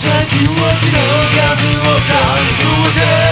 先を広がるを感動せ